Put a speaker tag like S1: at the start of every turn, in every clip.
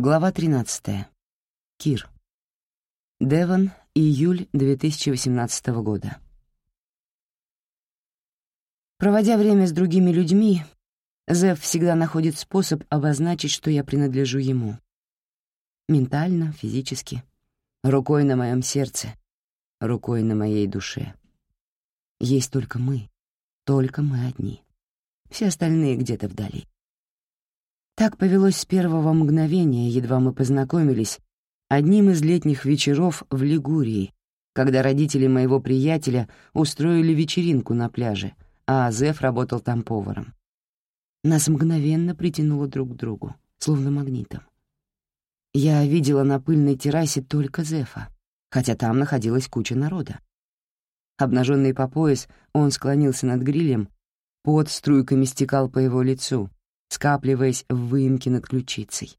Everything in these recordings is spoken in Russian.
S1: Глава 13. Кир. Девон, июль 2018 года. Проводя время с другими людьми, Зев всегда находит способ обозначить, что я принадлежу ему. Ментально, физически, рукой на моем сердце, рукой на моей душе. Есть только мы, только мы одни. Все остальные где-то вдали. Так повелось с первого мгновения, едва мы познакомились, одним из летних вечеров в Лигурии, когда родители моего приятеля устроили вечеринку на пляже, а Азеф работал там поваром. Нас мгновенно притянуло друг к другу, словно магнитом. Я видела на пыльной террасе только Зефа, хотя там находилась куча народа. Обнаженный по пояс, он склонился над грилем, пот струйками стекал по его лицу, скапливаясь в выемке над ключицей.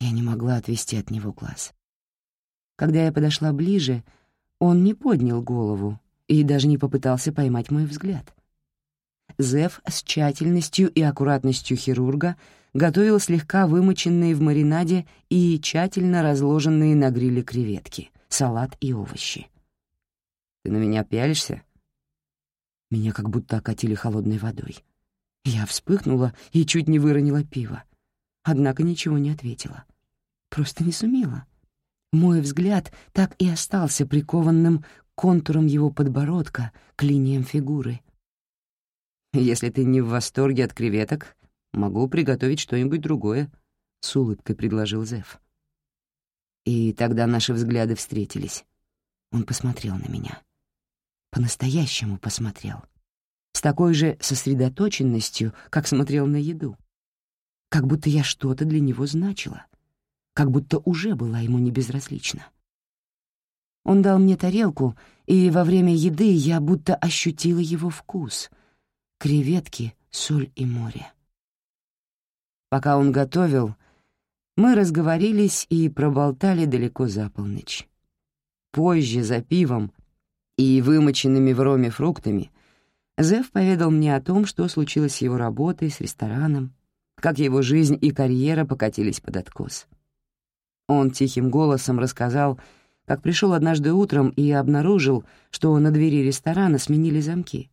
S1: Я не могла отвести от него глаз. Когда я подошла ближе, он не поднял голову и даже не попытался поймать мой взгляд. Зев с тщательностью и аккуратностью хирурга готовил слегка вымоченные в маринаде и тщательно разложенные на гриле креветки, салат и овощи. «Ты на меня пялишься?» Меня как будто окатили холодной водой. Я вспыхнула и чуть не выронила пиво. Однако ничего не ответила. Просто не сумела. Мой взгляд так и остался прикованным контуром его подбородка к линиям фигуры. «Если ты не в восторге от креветок, могу приготовить что-нибудь другое», — с улыбкой предложил Зев. И тогда наши взгляды встретились. Он посмотрел на меня. По-настоящему посмотрел с такой же сосредоточенностью, как смотрел на еду. Как будто я что-то для него значила, как будто уже была ему небезразлична. Он дал мне тарелку, и во время еды я будто ощутила его вкус — креветки, соль и море. Пока он готовил, мы разговорились и проболтали далеко за полночь. Позже, за пивом и вымоченными в роме фруктами, Зев поведал мне о том, что случилось с его работой, с рестораном, как его жизнь и карьера покатились под откос. Он тихим голосом рассказал, как пришел однажды утром и обнаружил, что на двери ресторана сменили замки,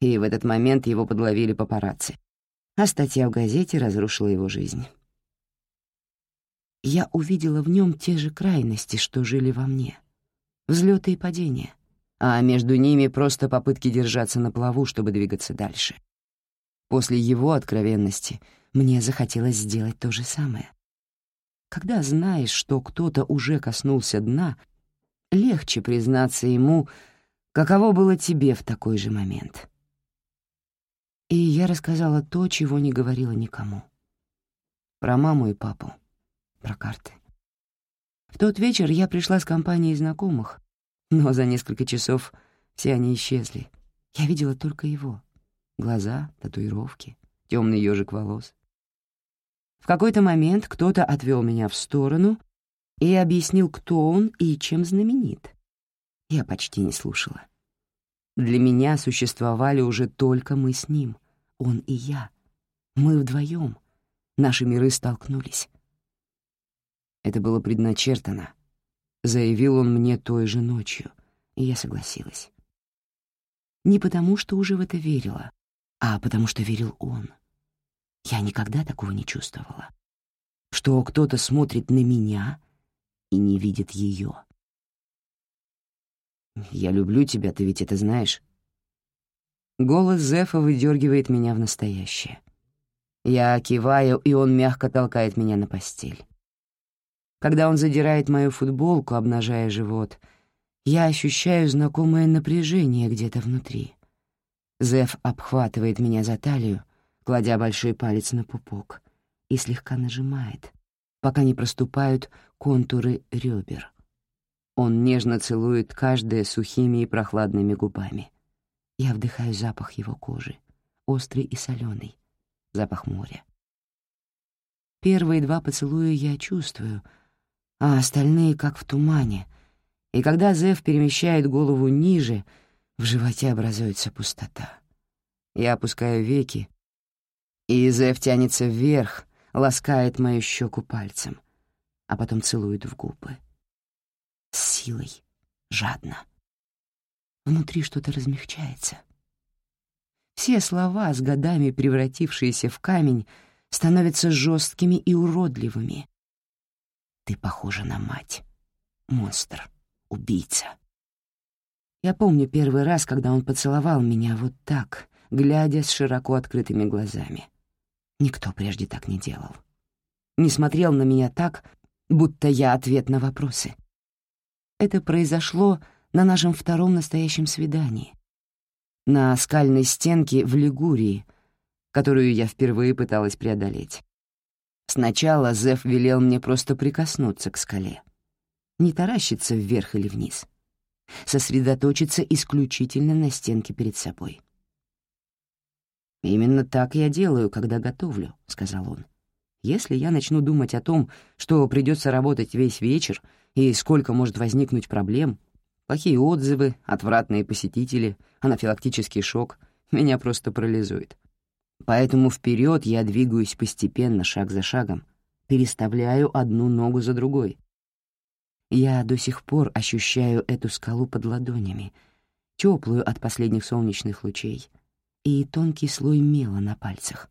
S1: и в этот момент его подловили папарацци, а статья в газете разрушила его жизнь. Я увидела в нем те же крайности, что жили во мне. Взлеты и падения — а между ними просто попытки держаться на плаву, чтобы двигаться дальше. После его откровенности мне захотелось сделать то же самое. Когда знаешь, что кто-то уже коснулся дна, легче признаться ему, каково было тебе в такой же момент. И я рассказала то, чего не говорила никому. Про маму и папу, про карты. В тот вечер я пришла с компанией знакомых, но за несколько часов все они исчезли. Я видела только его. Глаза, татуировки, темный ежик волос. В какой-то момент кто-то отвел меня в сторону и объяснил, кто он и чем знаменит. Я почти не слушала. Для меня существовали уже только мы с ним, он и я. Мы вдвоем. Наши миры столкнулись. Это было предначертано — заявил он мне той же ночью, и я согласилась. Не потому, что уже в это верила, а потому, что верил он. Я никогда такого не чувствовала. Что кто-то смотрит на меня и не видит ее. «Я люблю тебя, ты ведь это знаешь?» Голос Зефа выдергивает меня в настоящее. Я киваю, и он мягко толкает меня на постель. Когда он задирает мою футболку, обнажая живот, я ощущаю знакомое напряжение где-то внутри. Зев обхватывает меня за талию, кладя большой палец на пупок, и слегка нажимает, пока не проступают контуры ребер. Он нежно целует каждое сухими и прохладными губами. Я вдыхаю запах его кожи, острый и соленый, запах моря. Первые два поцелуя я чувствую — а остальные как в тумане. И когда Зев перемещает голову ниже, в животе образуется пустота. Я опускаю веки, и Зев тянется вверх, ласкает мою щеку пальцем, а потом целует в губы. С силой, жадно. Внутри что-то размягчается. Все слова, с годами превратившиеся в камень, становятся жесткими и уродливыми. Ты похожа на мать. Монстр. Убийца. Я помню первый раз, когда он поцеловал меня вот так, глядя с широко открытыми глазами. Никто прежде так не делал. Не смотрел на меня так, будто я ответ на вопросы. Это произошло на нашем втором настоящем свидании. На скальной стенке в Лигурии, которую я впервые пыталась преодолеть. Сначала Зев велел мне просто прикоснуться к скале. Не таращиться вверх или вниз. Сосредоточиться исключительно на стенке перед собой. «Именно так я делаю, когда готовлю», — сказал он. «Если я начну думать о том, что придется работать весь вечер и сколько может возникнуть проблем, плохие отзывы, отвратные посетители, анафилактический шок, меня просто парализует. Поэтому вперед я двигаюсь постепенно, шаг за шагом, переставляю одну ногу за другой. Я до сих пор ощущаю эту скалу под ладонями, теплую от последних солнечных лучей, и тонкий слой мела на пальцах.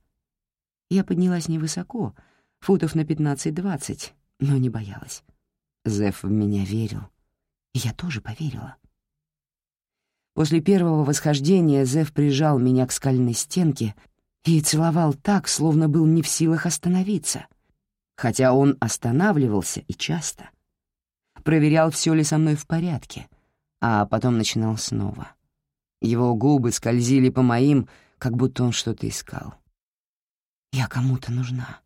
S1: Я поднялась невысоко, футов на 15-20, но не боялась. Зев в меня верил, я тоже поверила. После первого восхождения Зев прижал меня к скальной стенке и целовал так, словно был не в силах остановиться, хотя он останавливался и часто. Проверял, все ли со мной в порядке, а потом начинал снова. Его губы скользили по моим, как будто он что-то искал. Я кому-то нужна.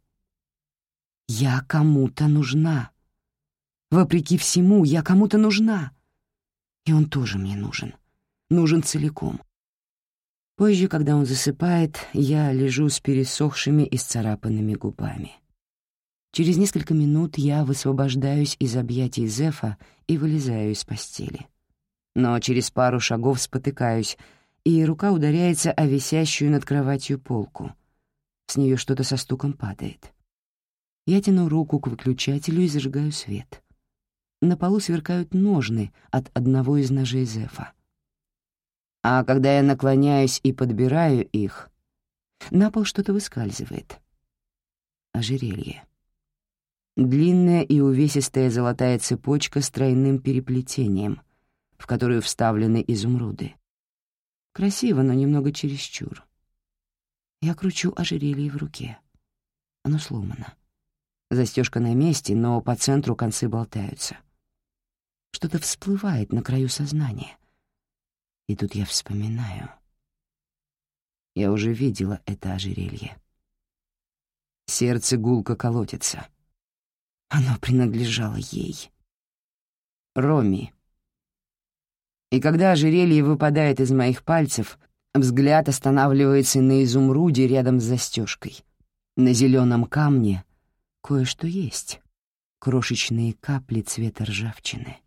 S1: Я кому-то нужна. Вопреки всему, я кому-то нужна. И он тоже мне нужен. Нужен целиком. Позже, когда он засыпает, я лежу с пересохшими и сцарапанными губами. Через несколько минут я высвобождаюсь из объятий Зефа и вылезаю из постели. Но через пару шагов спотыкаюсь, и рука ударяется о висящую над кроватью полку. С нее что-то со стуком падает. Я тяну руку к выключателю и зажигаю свет. На полу сверкают ножны от одного из ножей Зефа. А когда я наклоняюсь и подбираю их, на пол что-то выскальзывает. Ожерелье. Длинная и увесистая золотая цепочка с тройным переплетением, в которую вставлены изумруды. Красиво, но немного чересчур. Я кручу ожерелье в руке. Оно сломано. Застежка на месте, но по центру концы болтаются. Что-то всплывает на краю сознания — и тут я вспоминаю. Я уже видела это ожерелье. Сердце гулко колотится. Оно принадлежало ей. Роми. И когда ожерелье выпадает из моих пальцев, взгляд останавливается на изумруде рядом с застежкой. На зеленом камне кое-что есть. Крошечные капли цвета ржавчины.